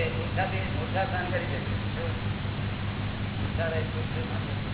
તે ઓછા સ્નાન કરી શકે ઓછા રહે ઓછા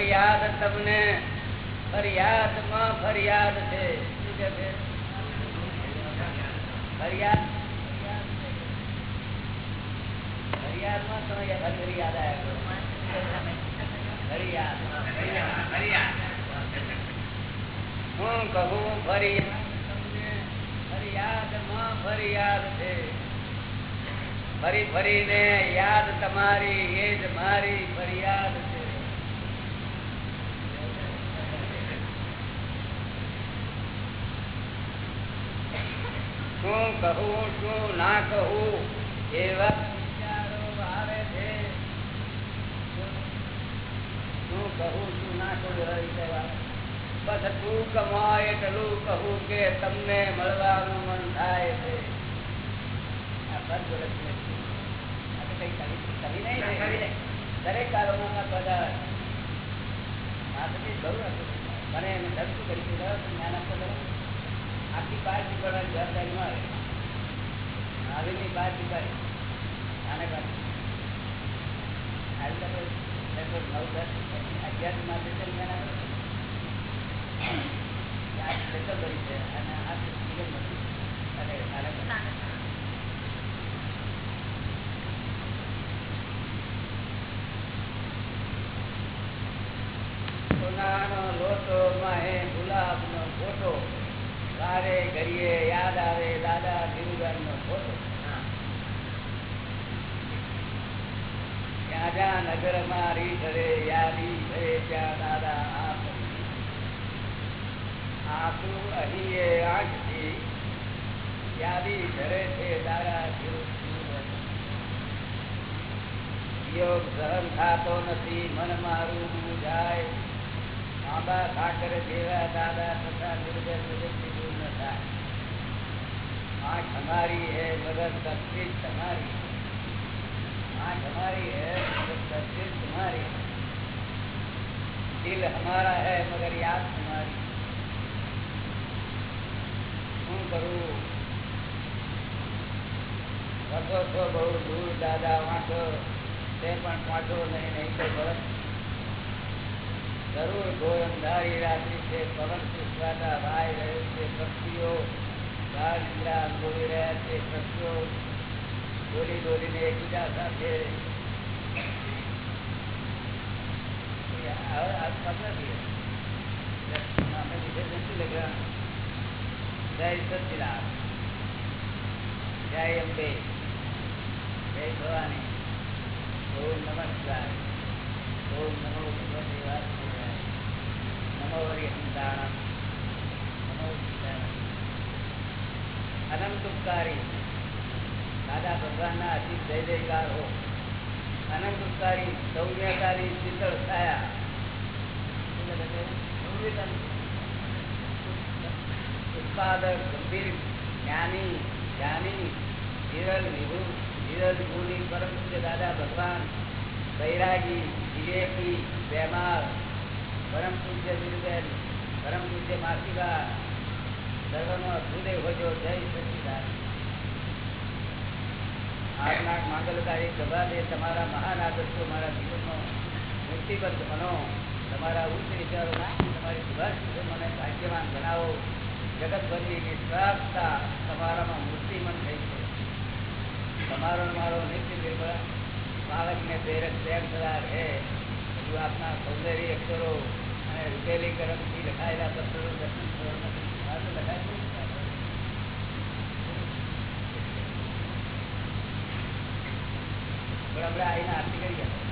ફરિયાદ તમને ફરિયાદ માં ફરિયાદ છે ફરી ફરી ને યાદ તમારી એ જ મારી ફરિયાદ શું કહું શું ના કહું એવા વિચારો આવે છે. શું કહું શું ના કહું એવા બસ તું કમાય એટલું કહું કે તમને મળવાનું મન થાય છે. દરેક કારોબારના પદાર્થ માથે બહુ હતું મને એમ ધરતું કરી જ્ઞાન આપતો આખી બાર પીપળવાની જવાબદારી માં આવે. આવીની બાર પીપાડી આને લગભગ નવ, દસ, અગિયાર આ લેટર ભરી છે અને આ જીવન નથી અને નગરમાં રીઢરે યારી છે, ત્યાં દાદા આસુ અહીં એ આંખથી યારી ધરે છે, દાદા યોગ સહન થતો નથી, મન મારું જાય. બાબા ઠાકર જેવા દાદા તથા નિર્ભર દૂર ન થાય. આંખ અમારી હે મગર તકલીફ તમારી आंख हमारी है मगर तस्वीर तुम्हारी दिल हमारा है मगर याद तुम्हारी શું કરું વર્ષો છો બહુ દૂર દાદા વાંચો તે પણ પાછો નહીં નહીં તો બરસ જરૂર કોઈ અંધારી રાત્રિ છે પવન સુસ્વાતા ભાઈ રહ્યો છે પક્ષીઓ ગાઢ નિદ્રા અનુભવી રહ્યા છે પક્ષીઓ દોરી દોરીને એકબીજા સાથે. જય અંબે. જય ભવાની. ઓમ નમસ્કાર ઓમ નમો ભગવતે નમો હરિહંતાણમ. નમો અનંત ઉપકારી. અતિ જય જયકાર. હો અનંત ઉપકારી સૌમ્યકારી, શીતળ છાયા. ઉત્પાદક, ગંભીર, જ્ઞાની જ્ઞાની વિરલ વિભુ વિરલ દાદા ભગવાન, વૈરાગી, વિવેકી બેમાર પરમ પૂજ્ય વીરબેન પરમ પૂજ્ય માસીબા સર્વનો અભ્યુદય હોજો જય સચિદાન આજના માંગલકારી પ્રભાતે તમારા મહાન આદર્શો, મારા જીવનનો મૂર્તિબદ્ધ બનો. તમારા ઉચ્ચ વિચારો નાખી તમારી સુભાષ મને ભાગ્યવાન બનાવો. જગતભરની નિસ્વાર્થતા તમારામાં મૂર્તિમન થઈ છે. તમારો મારો નિત્ય નિર્ભર બાળકને પ્રેરક પ્રેમ થયા રહે. હજુ આપના સૌંદર્ય અક્ષરો અને રૂપેલીકરણથી લખાયેલા પત્રો દર્શન લખાય છે. પણ આપણે આવીને આરતી કરી ગયા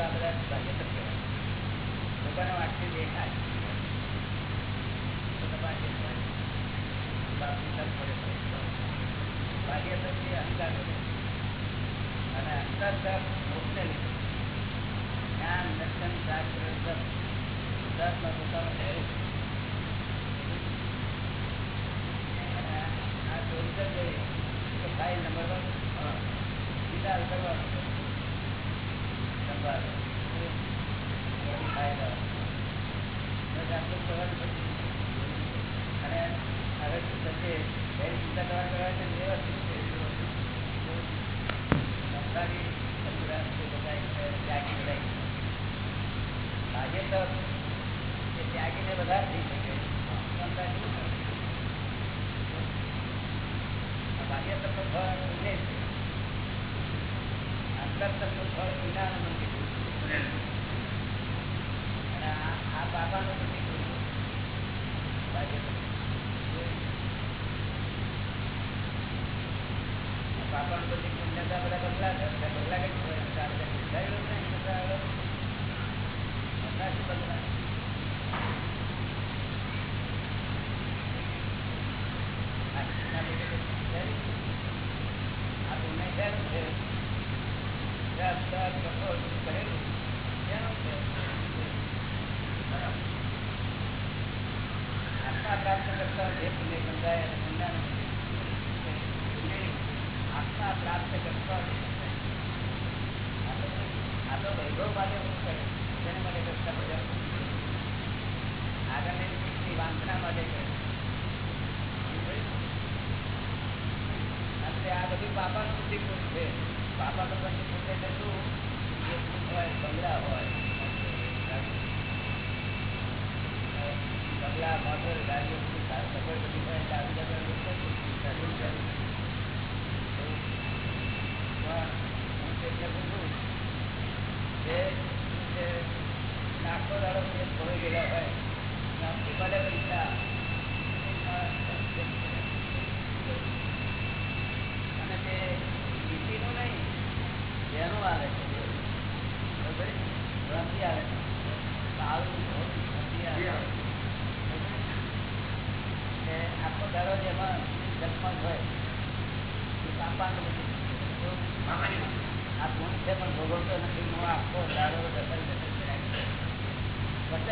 આ બધા ભાગ્ય લોકોને વાંચી દેખાય. ભાગ્ય શક્તિ અહંકાર અને અંતર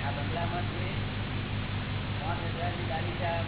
આ બંગલામાંથી પાંચ હજારની ગાડી ચાર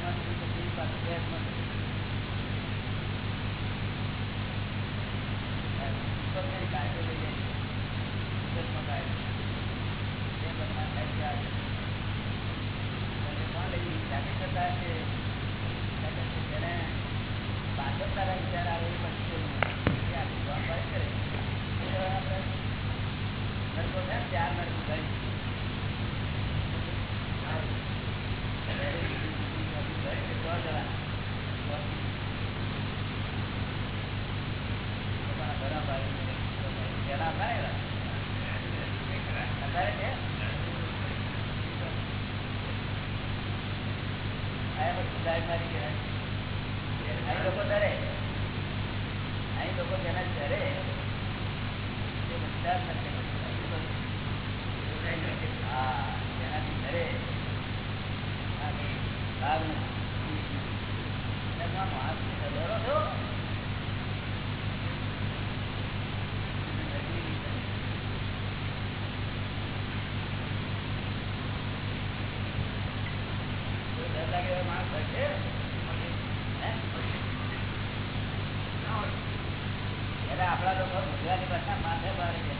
એટલે આપણા લોકો ગુજરાતી ભાષા માથે ભારે છે.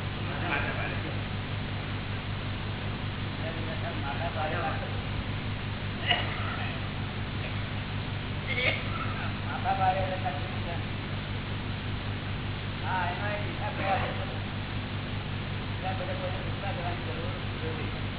માથા માથા ભારે એટલે હા એમાં દિશા કહેવાય. દિશા બધા કોઈ દિશા કરવાની જરૂર જોઈએ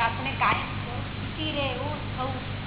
આપણે કાંઈ રહે એવું થવું.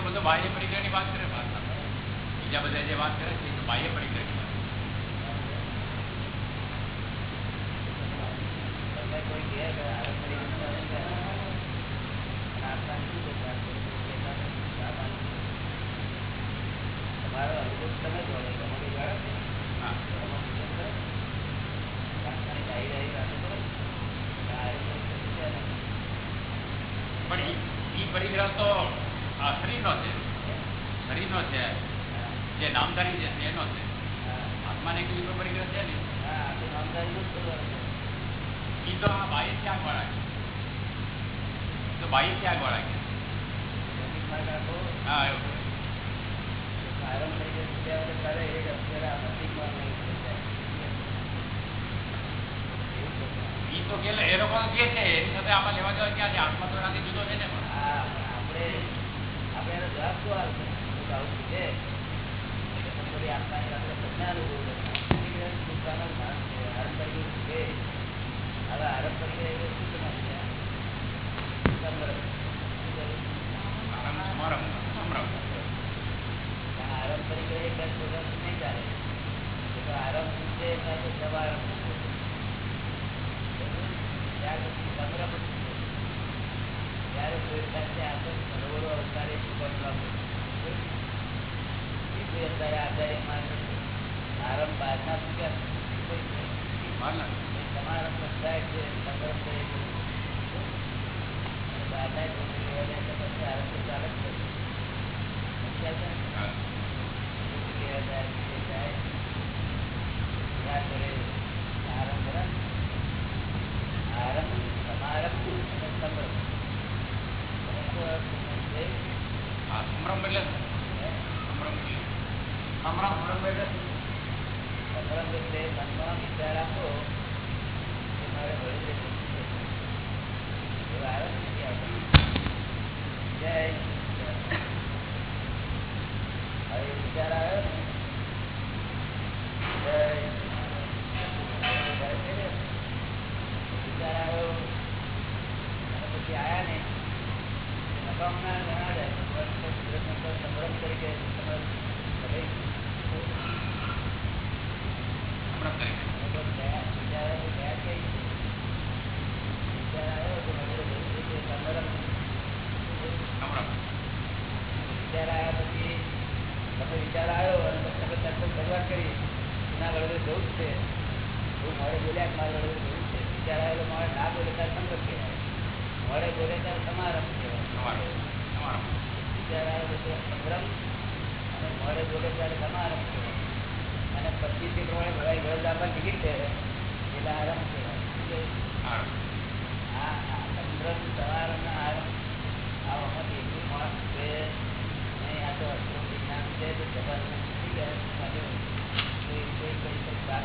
તો બધો બાહ્ય પરિગ્રહની વાત કરે બીજા બધા જે વાત કરે છે તો બાહ્ય પરિગ્રહની વાત કોઈ કહે બોલ્યા મારો વિચારાયેલો માણસ ના બોલે ત્યારે સંગત કહેવાય. મળે બોલે ત્યારે સમારંભ અને મળે બોલે ત્યારે સમારંભ કહેવાય. અને પચીસથી પ્રમાણે ભરાય ઘર દાખલ ટિકિટ છે એટલે આ તો અસરું વિજ્ઞાન છે તો માટે કોઈ કોઈ કોઈ વાત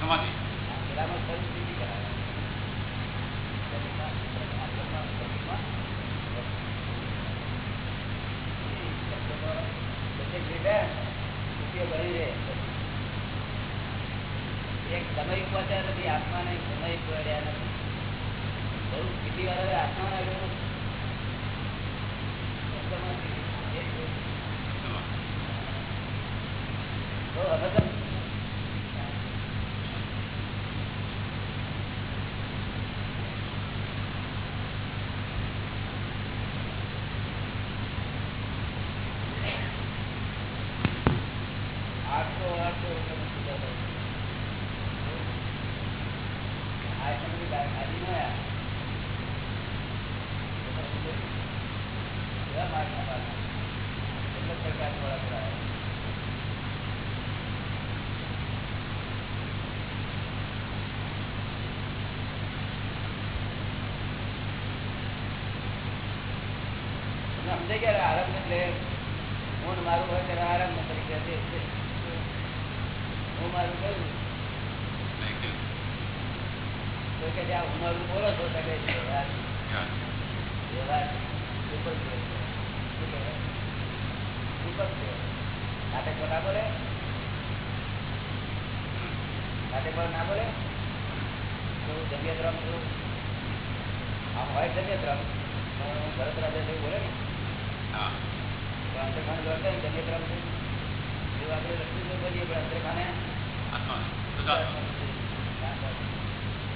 સમાધિ. પેલામાં પરિસ્થિતિ કરાવે.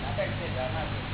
નાટક છે ડ્રામા છે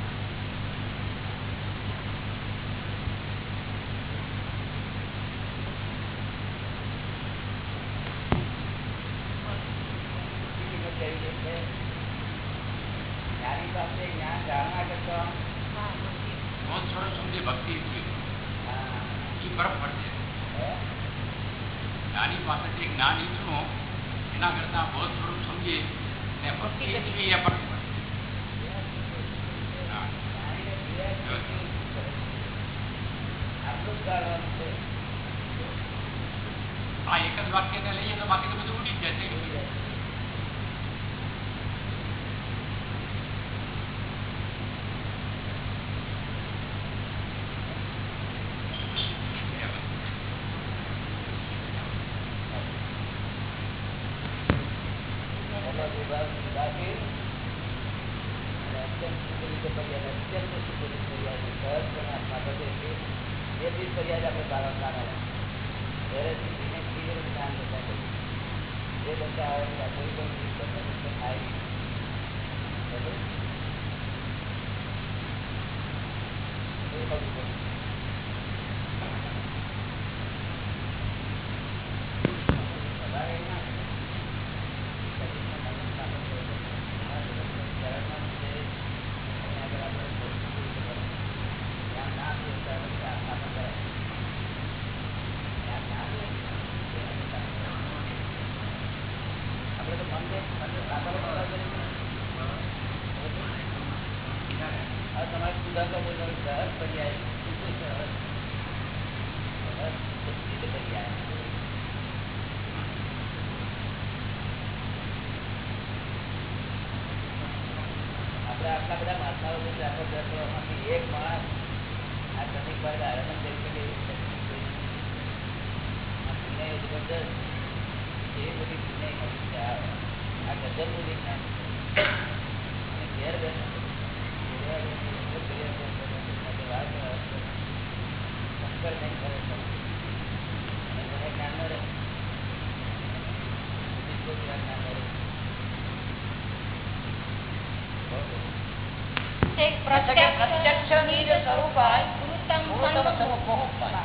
અત્યંત સુપોષિત ફરિયાદ સહજ પણ આત્મા બધે છે એ બી ફરિયાદ આપણે બાળકના ત્યારે સ્થિતિને ક્લિયર જ્ઞાન થતા કરીએ એ બધા આવે કોઈ પણ થાય નહીં. બરાબર? એ બધું બધું. તમારે ના તમારે સુધારતો બોલો સહજ પર્યાય શુદ્ધ સહજ સહજ શુદ્ધ પર્યાય આપણે આટલા બધા મહાત્માઓ છે કે આપણે દસ વર્ષમાંથી એક માણસ આ કનિક વર્ગ આનંદ જઈ શકે એવી શક્તિ કોઈ નથી. આ પુણ્ય એ જબરદસ્ત એ બધી પુણ્ય નથી કે આ આ ગજબનું વિજ્ઞાન છે. અને ઘેર બેઠો ઘેર બેઠો એટલો ઘેર બેઠો બેઠો સાથે વાત કરે છે. શંકર નહીં કરે છે. અને મને જ્ઞાન ન રહે બુદ્ધિ કોઈ જ્ઞાન ના રહે બહુ એક પ્રત્યક્ષ પ્રત્યક્ષની જે સ્વરૂપ હોય, ગુરુતમ ગુરુતમ સન્મુખ. સ્વરૂપ હોય.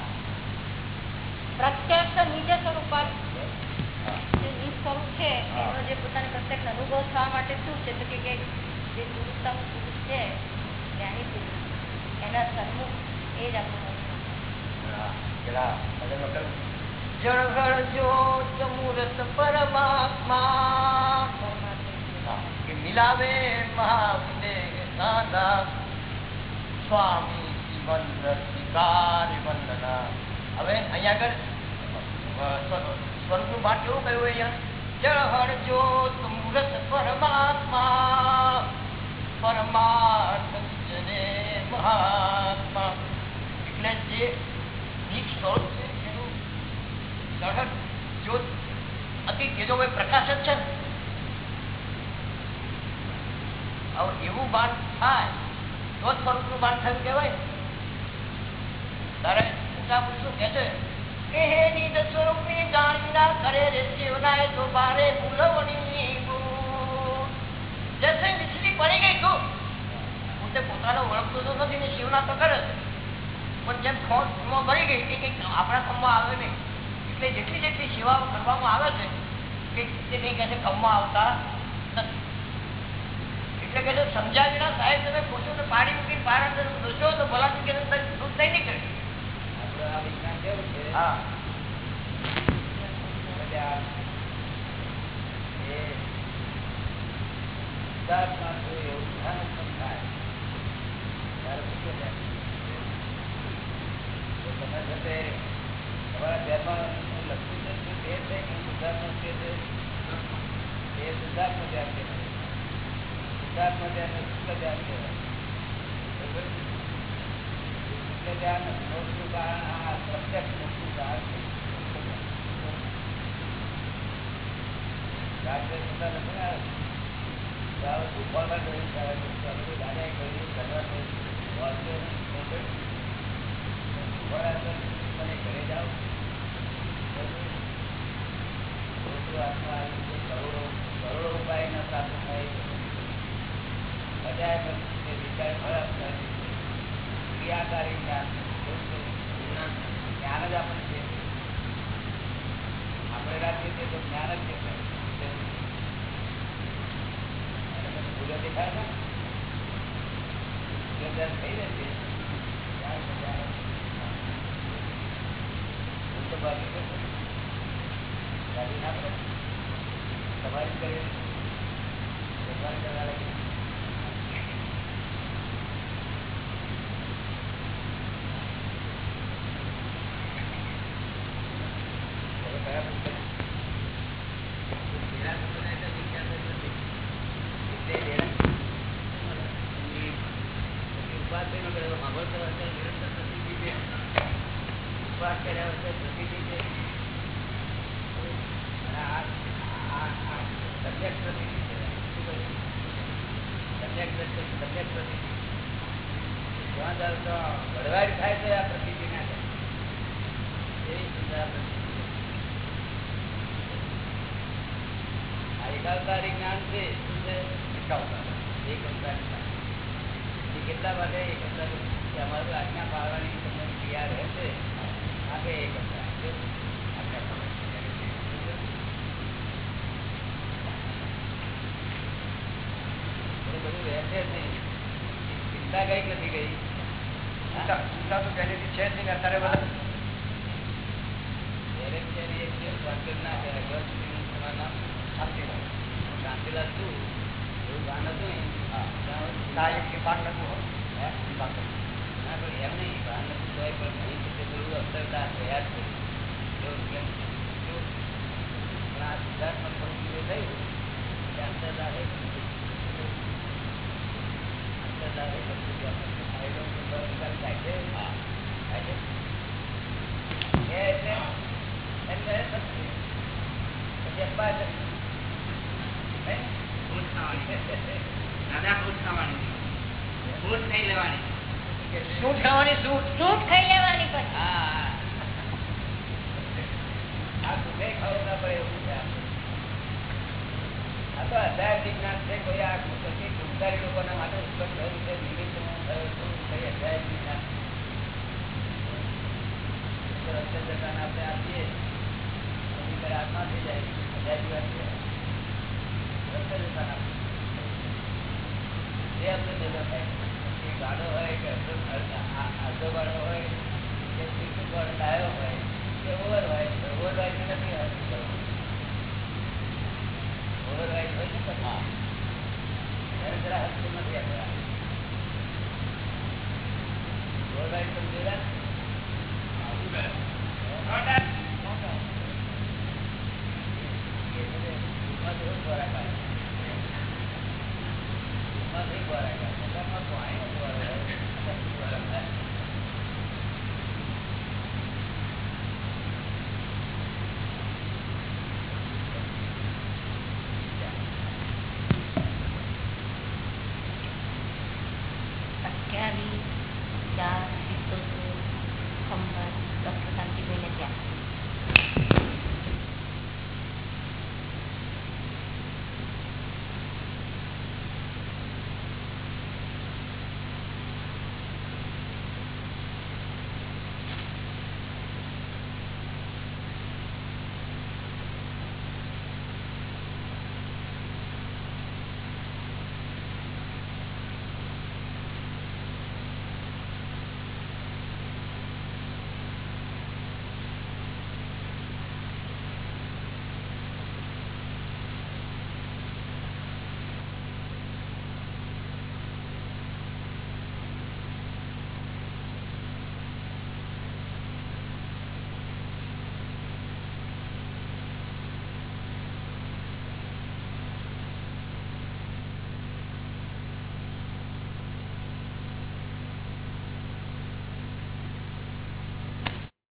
પ્રત્યક્ષ નિજ સ્વરૂપાત હા. જે નિજ સ્વરૂપ છે હા. એનો જે પોતાને પ્રત્યક્ષ અનુભવ થવા માટે શું છે તો કે કે જે ગુરુતમ પુરુષ છે. જ્ઞાની પુરુષ એના સન્મુખ એ જ આપણું જ્યોત મૂરત પરમાત્મા. મિલાવે સાદા સ્વામી સિમંદર શિકાર વંદના. હવે અહીંયા આગળ સ્વર્ગનું સ્વરૂપનું ભાગ કેવું કહ્યું અહીંયા? જળહળ જ્યોત મૂરત પરમાત્મા. પરમાર્થ જને મહાત્મા એટલે જે સ્વરૂપ છે એનું જળહળ જ્યોત અતિ તેજોમય પ્રકાશ જ છે એવું ભાન થાય તો સ્વરૂપનું ભાન થયું કહેવાય ને. તારે પૂછા પૂછું કે છે કે હે નિજ સ્વરૂપની જાણી ના કરે રે શિવનાય તો બારે ભૂલવણી. જૈસે વીજળી પડી ગઈ તું? પોતે પોતાનો ઓળખતો તો નથી ને શિવના તો કરે પણ જેમ ખોટ ભરી ગઈ એ કંઈક આપણા ખમ્મા આવે નહીં એટલે જેટલી જેટલી સેવા કરવામાં આવે છે કે તે કંઈ કહે છે ખમ્મા આવતા નથી. એટલે કે જો સમજ્યા વિના સાહેબ તમે પશુને પાણી મૂકીને પાર અંદર દોશો તો ભલા કે દૂધ થઈ નીકળે. આપણું આ વિજ્ઞાન કેવું છે? હા એટલે આ એ જો એવું ધ્યાન ઉત્પન્ન થાય ત્યારે તો તમે કહેવાય? શુક્લ કારણ પ્રત્યક્ષ મોક્ષનું કારણ છે રાત્રે. ક્રિયાકારી જ્ઞાન જ આપણને આપણે રાખીએ છીએ તો જ્ઞાન જ છે. પૂજા દેખાય ને? થઈ રહેશે ચાર હજાર તમારી કરી તારે કૃપા કરવો કૃપા કરવો ના પણ એમ નહીં ભાન કોઈ પણ ઘણી રીતે ગુરુ અક્ષરતા તૈયાર છે એવું કેમ પણ આ સિદ્ધાર્થમાં થોડું જે થયું એ અંતરદાર અંતરદાર ફાયદો વિકાસ થાય છે હા થાય છે એટલે એટલે પછી અપાય છે દાદા ખુશ થવાની. ખુશ થઈ લેવાની. થઈ લેવાની પણ હા. આ ના પડે એવું છે આ તો વિજ્ઞાન છે કોઈ આ પછી ભૂલકારી આપણે આપીએ. આત્મા થઈ જાય. અધ્યાય વાત છે. રક્તદાન આપીએ એ હોય કે અડધો હોય કે ઓવર હોય ઓવર નથી ઓવર વાઇટ હોય ને જરા હસ્તું નથી આપણા ઓવર વાઇટ તમે જોયા.